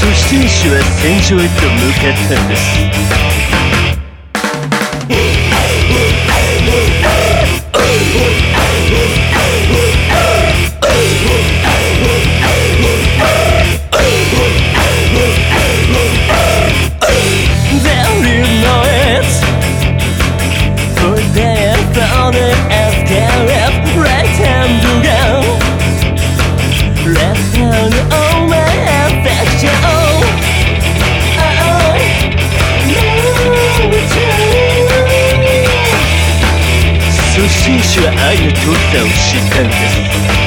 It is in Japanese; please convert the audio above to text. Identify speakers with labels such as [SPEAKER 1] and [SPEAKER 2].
[SPEAKER 1] そして石は戦場へと向かったんです。信者は愛の強さを知ったんだす。